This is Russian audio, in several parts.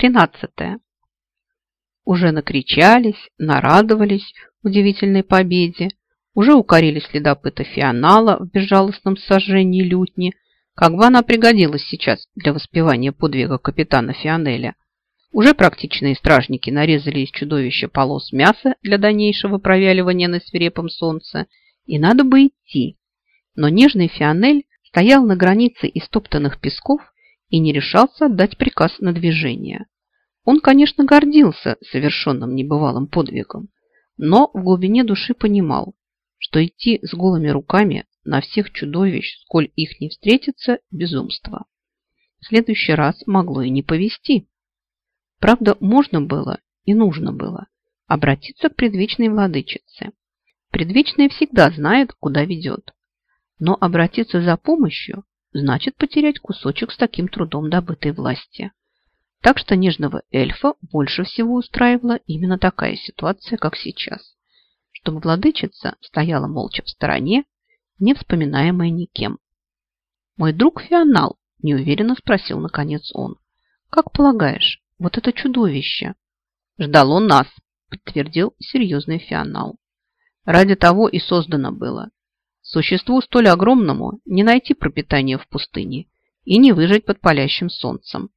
Тринадцатое. Уже накричались, нарадовались удивительной победе, уже укорили следопыта Фионала в безжалостном сожжении лютни, как бы она пригодилась сейчас для воспевания подвига капитана Фионеля. Уже практичные стражники нарезали из чудовища полос мяса для дальнейшего провяливания на свирепом солнце, и надо бы идти. Но нежный Фионель стоял на границе истоптанных песков и не решался отдать приказ на движение. Он, конечно, гордился совершенным небывалым подвигом, но в глубине души понимал, что идти с голыми руками на всех чудовищ, сколь их не встретится, безумство. В следующий раз могло и не повести. Правда, можно было и нужно было обратиться к предвечной владычице. Предвечная всегда знает, куда ведет. Но обратиться за помощью значит потерять кусочек с таким трудом добытой власти. Так что нежного эльфа больше всего устраивала именно такая ситуация, как сейчас. Чтобы владычица стояла молча в стороне, не вспоминаемая никем. «Мой друг Фионал», – неуверенно спросил наконец он, – «как полагаешь, вот это чудовище?» «Ждало нас», – подтвердил серьезный Фионал. «Ради того и создано было. Существу столь огромному не найти пропитания в пустыне и не выжить под палящим солнцем.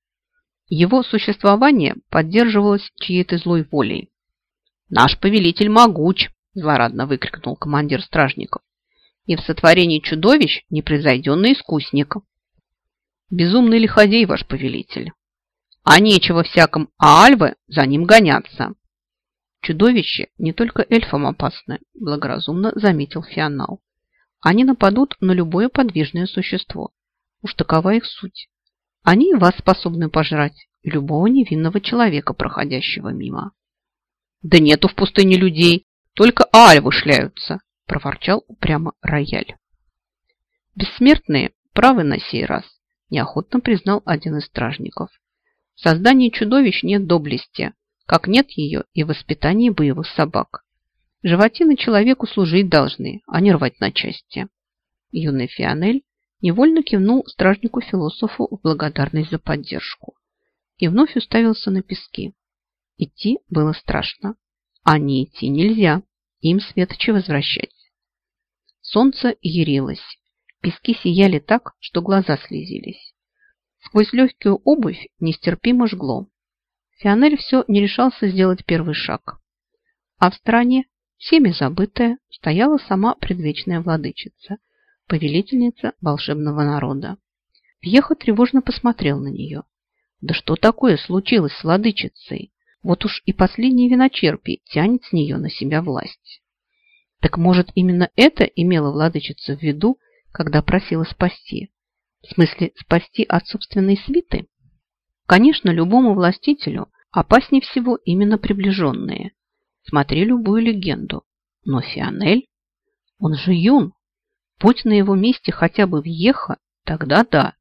Его существование поддерживалось чьей-то злой волей. «Наш повелитель могуч!» – злорадно выкрикнул командир стражников. «И в сотворении чудовищ непревзойденный искусник!» «Безумный лиходей ваш повелитель!» «А нечего всяком Альве за ним гоняться!» «Чудовище не только эльфам опасно», – благоразумно заметил Фионал. «Они нападут на любое подвижное существо. Уж такова их суть. Они вас способны пожрать и любого невинного человека, проходящего мимо. Да нету в пустыне людей, только альвы шляются, проворчал упрямо рояль. Бессмертные правы на сей раз, неохотно признал один из стражников. В создании чудовищ нет доблести, как нет ее и в воспитании боевых собак. Животины человеку служить должны, а не рвать на части. Юный Фионель невольно кивнул стражнику-философу в благодарность за поддержку и вновь уставился на пески. Идти было страшно, а не идти нельзя, им светочи возвращать. Солнце ярилось, пески сияли так, что глаза слезились. Сквозь легкую обувь нестерпимо жгло. Фионель все не решался сделать первый шаг. А в стороне, всеми забытая, стояла сама предвечная владычица – повелительница волшебного народа. Пьеха тревожно посмотрел на нее. Да что такое случилось с владычицей? Вот уж и последний виночерпий тянет с нее на себя власть. Так может, именно это имела владычица в виду, когда просила спасти? В смысле, спасти от собственной свиты? Конечно, любому властителю опаснее всего именно приближенные. Смотри любую легенду. Но Фионель, он же юн, Будь на его месте хотя бы въеха, тогда да.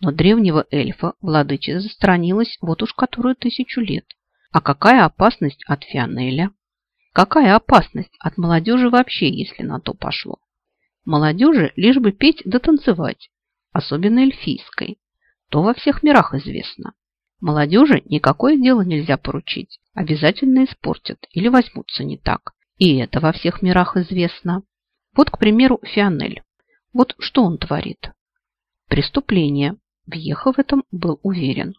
Но древнего эльфа владычица застранилась вот уж которую тысячу лет. А какая опасность от Фионеля? Какая опасность от молодежи вообще, если на то пошло? Молодежи лишь бы петь да танцевать, особенно эльфийской. То во всех мирах известно. Молодежи никакое дело нельзя поручить. Обязательно испортят или возьмутся не так. И это во всех мирах известно. Вот, к примеру, Фионель. Вот что он творит? Преступление. Вьеха в этом был уверен.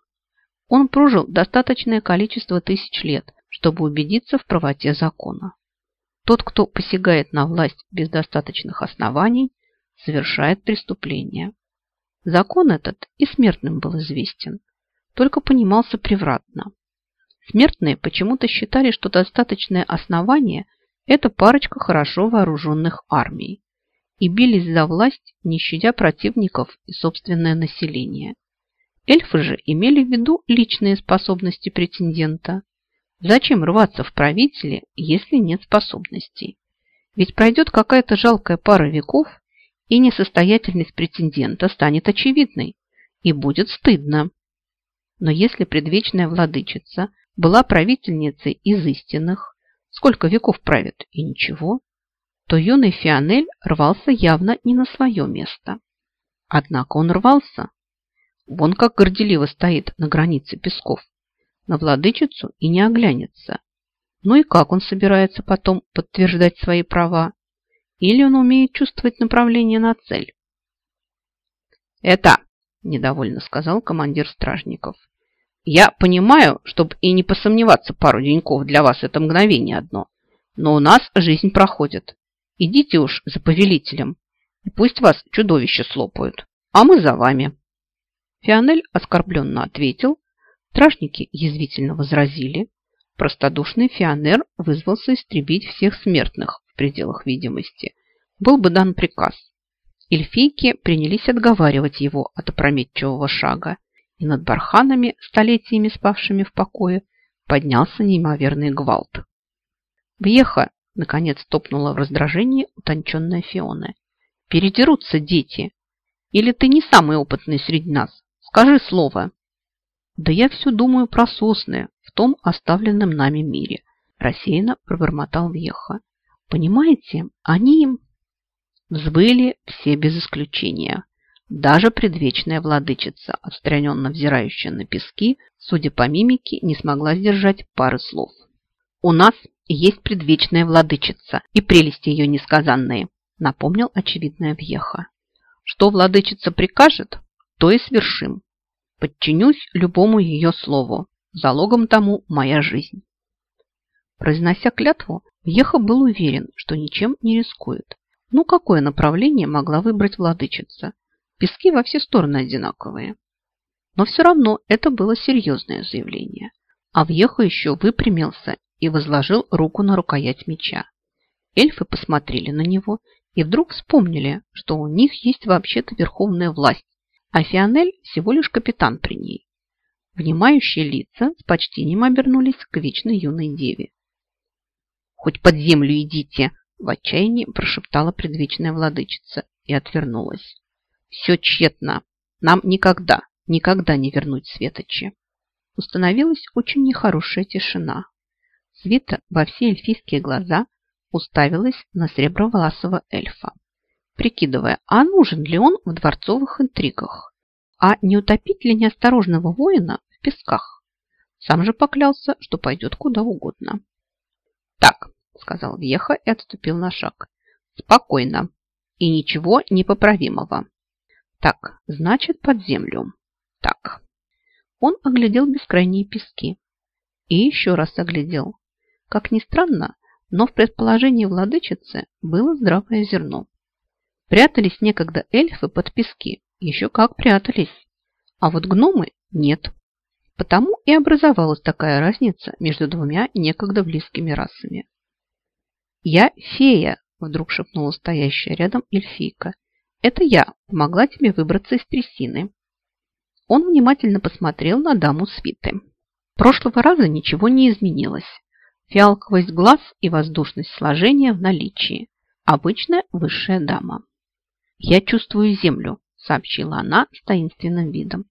Он прожил достаточное количество тысяч лет, чтобы убедиться в правоте закона. Тот, кто посягает на власть без достаточных оснований, совершает преступление. Закон этот и смертным был известен, только понимался превратно. Смертные почему-то считали, что достаточное основание – это парочка хорошо вооруженных армий и бились за власть, не щадя противников и собственное население. Эльфы же имели в виду личные способности претендента. Зачем рваться в правители, если нет способностей? Ведь пройдет какая-то жалкая пара веков, и несостоятельность претендента станет очевидной, и будет стыдно. Но если предвечная владычица была правительницей из истинных, сколько веков правит, и ничего, то юный Фионель рвался явно не на свое место. Однако он рвался. Вон как горделиво стоит на границе песков. на владычицу и не оглянется. Ну и как он собирается потом подтверждать свои права? Или он умеет чувствовать направление на цель? «Это!» – недовольно сказал командир стражников. «Я понимаю, чтобы и не посомневаться пару деньков, для вас это мгновение одно. Но у нас жизнь проходит. Идите уж за повелителем, и пусть вас чудовища слопают, а мы за вами». Фионель оскорбленно ответил, стражники язвительно возразили, простодушный Фионер вызвался истребить всех смертных в пределах видимости. Был бы дан приказ. Эльфийки принялись отговаривать его от опрометчивого шага, и над барханами, столетиями спавшими в покое, поднялся неимоверный гвалт. «Въеха!» – наконец топнула в раздражении утонченная Фиона. «Передерутся дети! Или ты не самый опытный среди нас? Скажи слово!» «Да я все думаю про сосны в том оставленном нами мире», рассеянно пробормотал Вьеха. «Понимаете, они...» Взвыли все без исключения. Даже предвечная владычица, отстраненно взирающая на пески, судя по мимике, не смогла сдержать пары слов. «У нас есть предвечная владычица и прелести ее несказанные», напомнил очевидная Вьеха. «Что владычица прикажет, то и свершим. Подчинюсь любому ее слову. Залогом тому моя жизнь. Произнося клятву, Еха был уверен, что ничем не рискует. Ну, какое направление могла выбрать владычица? Пески во все стороны одинаковые. Но все равно это было серьезное заявление. А Вьеха еще выпрямился и возложил руку на рукоять меча. Эльфы посмотрели на него и вдруг вспомнили, что у них есть вообще-то верховная власть а Фионель всего лишь капитан при ней. Внимающие лица с почтением обернулись к вечной юной деве. «Хоть под землю идите!» – в отчаянии прошептала предвечная владычица и отвернулась. «Все тщетно. Нам никогда, никогда не вернуть Светочи». Установилась очень нехорошая тишина. Света во все эльфийские глаза уставилась на среброволосого эльфа прикидывая, а нужен ли он в дворцовых интригах, а не утопить ли неосторожного воина в песках. Сам же поклялся, что пойдет куда угодно. «Так», — сказал Вьеха и отступил на шаг. «Спокойно. И ничего непоправимого. Так, значит, под землю. Так». Он оглядел бескрайние пески. И еще раз оглядел. Как ни странно, но в предположении владычицы было здравое зерно. Прятались некогда эльфы под пески. Еще как прятались. А вот гномы нет. Потому и образовалась такая разница между двумя некогда близкими расами. «Я фея», – вдруг шепнула стоящая рядом эльфийка. «Это я помогла тебе выбраться из трясины». Он внимательно посмотрел на даму свиты. Прошлого раза ничего не изменилось. Фиалковость глаз и воздушность сложения в наличии. Обычная высшая дама. «Я чувствую землю», – сообщила она с таинственным видом.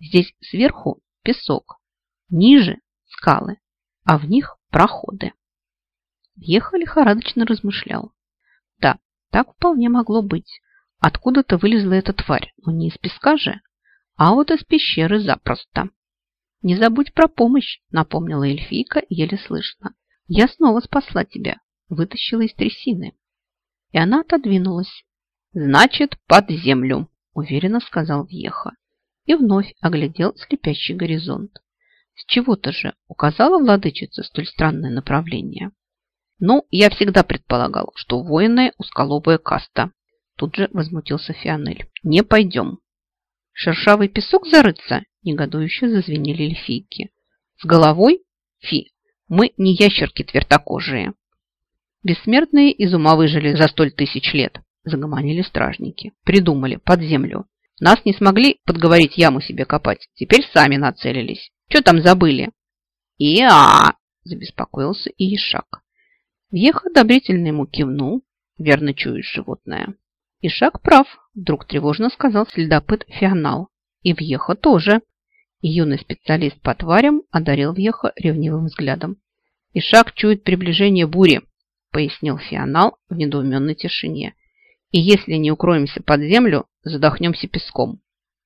«Здесь сверху песок, ниже скалы, а в них проходы». Ехали лихорадочно размышлял. Да, так вполне могло быть. Откуда-то вылезла эта тварь, но не из песка же, а вот из пещеры запросто. «Не забудь про помощь», – напомнила эльфийка еле слышно. «Я снова спасла тебя, вытащила из трясины». И она отодвинулась, «Значит, под землю», – уверенно сказал Вьеха. И вновь оглядел слепящий горизонт. С чего-то же указала владычица столь странное направление. «Ну, я всегда предполагал, что воины – узколобая каста», – тут же возмутился Фионель. «Не пойдем». «Шершавый песок зарыться?» – негодующе зазвенели эльфийки. «С головой? Фи, мы не ящерки твердокожие». Бессмертные из ума выжили за столь тысяч лет, Загомонили стражники. Придумали, под землю. Нас не смогли подговорить яму себе копать. Теперь сами нацелились. Что там забыли? И-а! Забеспокоился и Ишак. Вьех одобрительно ему кивнул. Верно чуешь животное. Ишак прав, вдруг тревожно сказал следопыт Фионал. И Вьеха тоже. И юный специалист по тварям одарил Вьеха ревнивым взглядом. Ишак чует приближение бури, пояснил Фионал в недоуменной тишине. И если не укроемся под землю, задохнемся песком.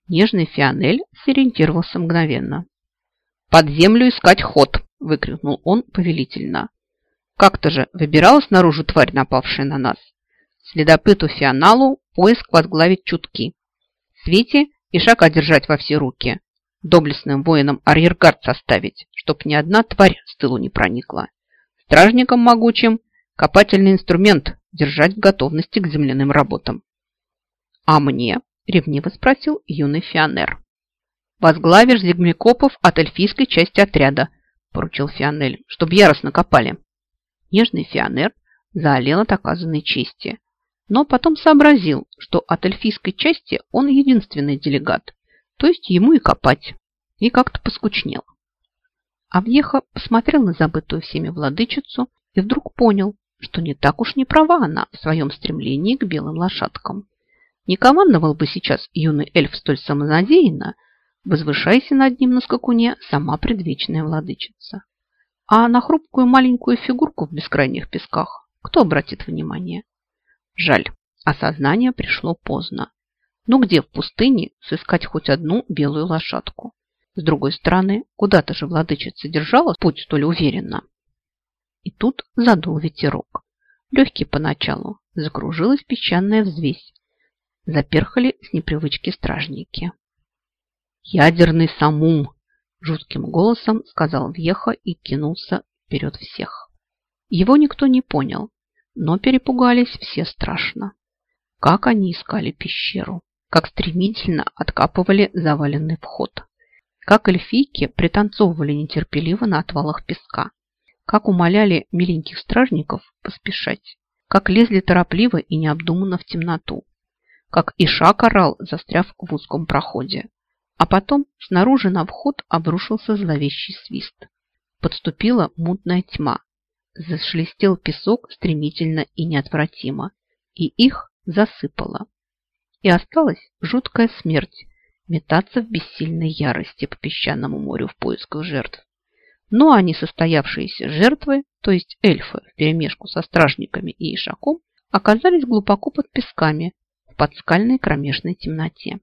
Нежный Фионель сориентировался мгновенно. «Под землю искать ход!» – выкрикнул он повелительно. «Как-то же выбиралась наружу тварь, напавшая на нас. Следопыту Фионалу поиск возглавить чутки. Свете и шага держать во все руки. Доблестным воинам арьергард составить, чтоб ни одна тварь с тылу не проникла. Стражникам могучим копательный инструмент держать в готовности к земляным работам. «А мне?» – ревниво спросил юный Фионер. «Возглавишь зигмикопов от эльфийской части отряда», – поручил Фионель, – «чтоб яростно копали». Нежный Фионер заолел от оказанной чести, но потом сообразил, что от эльфийской части он единственный делегат, то есть ему и копать, и как-то поскучнел. Авьеха посмотрел на забытую всеми владычицу и вдруг понял, что не так уж не права она в своем стремлении к белым лошадкам. Не командовал бы сейчас юный эльф столь самонадеянно, возвышайся над ним на скакуне сама предвечная владычица. А на хрупкую маленькую фигурку в бескрайних песках кто обратит внимание? Жаль, осознание пришло поздно. Но где в пустыне сыскать хоть одну белую лошадку? С другой стороны, куда-то же владычица держала путь столь уверенно. И тут задул ветерок. Легкий поначалу, закружилась песчаная взвесь, Заперхали с непривычки стражники. «Ядерный самум!» – жутким голосом сказал Вьеха и кинулся вперед всех. Его никто не понял, но перепугались все страшно. Как они искали пещеру, как стремительно откапывали заваленный вход, как эльфийки пританцовывали нетерпеливо на отвалах песка, как умоляли миленьких стражников поспешать, как лезли торопливо и необдуманно в темноту, как Ишак орал, застряв в узком проходе. А потом снаружи на вход обрушился зловещий свист. Подступила мутная тьма. Зашелестел песок стремительно и неотвратимо. И их засыпало. И осталась жуткая смерть метаться в бессильной ярости по песчаному морю в поисках жертв. Но они состоявшиеся жертвы, то есть эльфы вперемешку со стражниками и ишаком, оказались глубоко под песками, подскальной кромешной темноте.